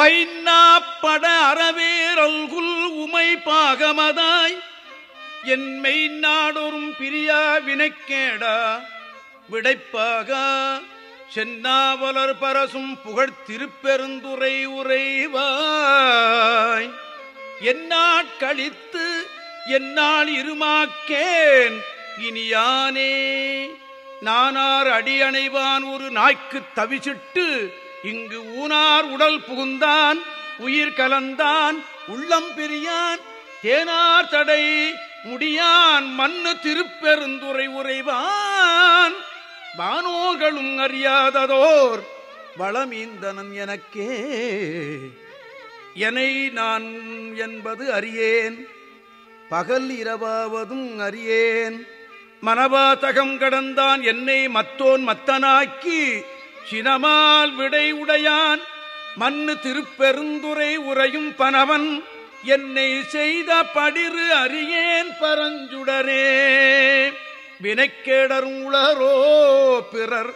பைன்னாப்பட அறவேரல்குல் உமை பாகமதாய். என்மை நாடொரும் பிரியா வினைக்கேடா விடைப்பாக. சென்னாவலர் பரசும் புகழ் திருப்பெருந்துரை உரைவாய் என்னாட் கழித்து என்னால் இருமாக்கேன் இனியானே. நானார் அடியணைவான் ஒரு நாய்க்கு தவிச்சிட்டு இங்கு ஊனார் உடல் புகுந்தான் உயிர் கலந்தான் உள்ளம் பிரியான் தேனார் தடை முடியான் மண்ணு திருப்பெருந்துரை உறைவான். வானோர்களும் அறியாததோர் வளமீந்தனன் எனக்கே. எனை நான் என்பது அறியேன் பகல் இரவாவதும் அறியேன். மனவாதகம் கடந்தான் என்னை மத்தோன் மத்தனாக்கி சினமால் விடை உடையான் மண்ணு திருப்பெருந்துரை உறையும் பனவன் என்னை செய்த படிறு அறியேன் பரஞ்சுடரே. வினைக்கேடரும் உளரோ பிறர்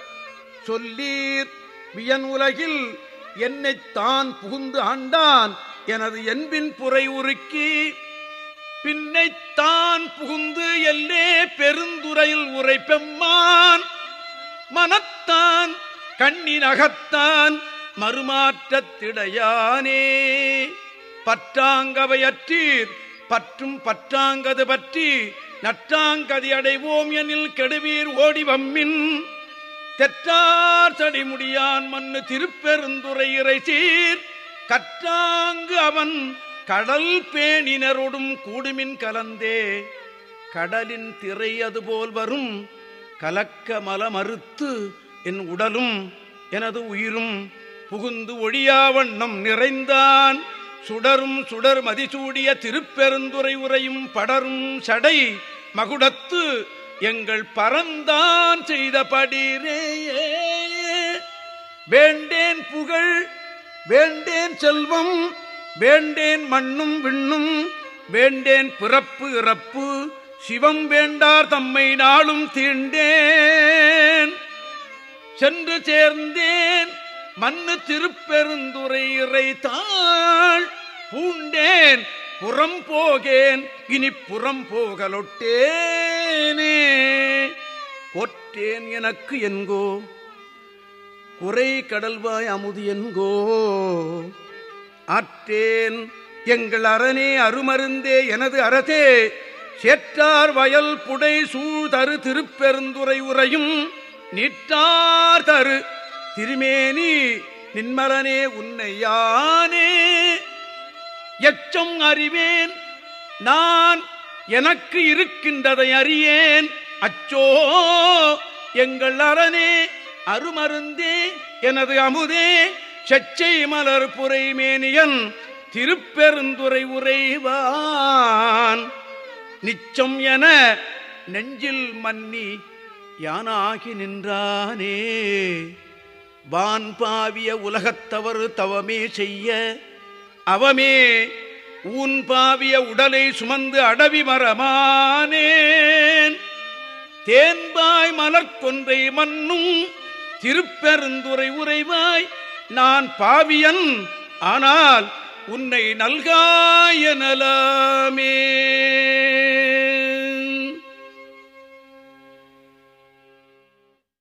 சொல்லீர் வியன் உலகில் என்னைத் தான் புகுந்து ஆண்டான் எனது என்பின் புரை உருக்கி பின்னைத்தான் புகுந்து எல்லே பெருந்துறையில் உரை பெம்மான் மனத்தான் கண்ணின் அகத்தான் மறுமாற்றத்திடையானே. பற்றாங்கவையற்றீர் பற்றும் பற்றாங்கது பற்றி நற்றாங்கதி அடைவோம் எனில் கெடுவீர் ஓடி வம்மின் தெற்றார் தடிமுடியான் மண்ணு திருப்பெருந்துரை இறைசீர் கற்றாங்கு அவன் கடல் பேணினரோடும் கூடுமின் கலந்தே. கடலின் திரை அதுபோல் வரும் கலக்க மலமறுத்து என் உடலும் எனது உயிரும் புகுந்து ஒழியாவண்ணம் நிறைந்தான். சுடரும் சுடர் மதிசூடிய திருப்பெருந்துரை உரையும் படரும் சடை மகுடத்து எங்கள் பரந்தான் செய்தபடியே வேண்டேன் புகழ் வேண்டேன் செல்வம் வேண்டேன் மண்ணும் விண்ணும் வேண்டேன் பிறப்பு இறப்பு சிவம் வேண்டார் தம்மை நாளும் தீண்டேன். சென்று சேர்ந்தேன். மண்ணு திருப்பெருந்துரை இறைத்தாள். தாள் பூண்டேன் புறம் போகேன் இனி புறம் போகலொட்டேனே. கொற்றேன் எனக்கு என்கோ குறை கடல்வாய் அமுது என்கோ. ஆற்றேன் எங்கள் அரணே அருமருந்தே எனது அறதே சேற்றார் வயல் புடை சூழ்தரு திருப்பெருந்துரை உரையும் நிற்றார் தரு. திருமேனி நின்மலனே உன்னை யானே எச்சம் அறிவேன் நான் எனக்கு இருக்கின்றதை அறியேன். அச்சோ எங்கள் அரணே அருமருந்தே எனது அமுதே. செச்சை மலர் புரை மேனியன் திருப்பெருந்துரை உரைவான் நிச்சம் என நெஞ்சில் மன்னி யானாகி நின்றானே? வான் பாவிய உலகத்தவர் தவமே செய்ய அவமே ஊன் பாவிய உடலை சுமந்து அடவி மரமானேன். தேன்பாய் மலர்கொன்றை மன்னும் திருப்பெருந்துரை உறைவாய் நான் பாவியன் ஆனால் உன்னை நல்காய நலாமே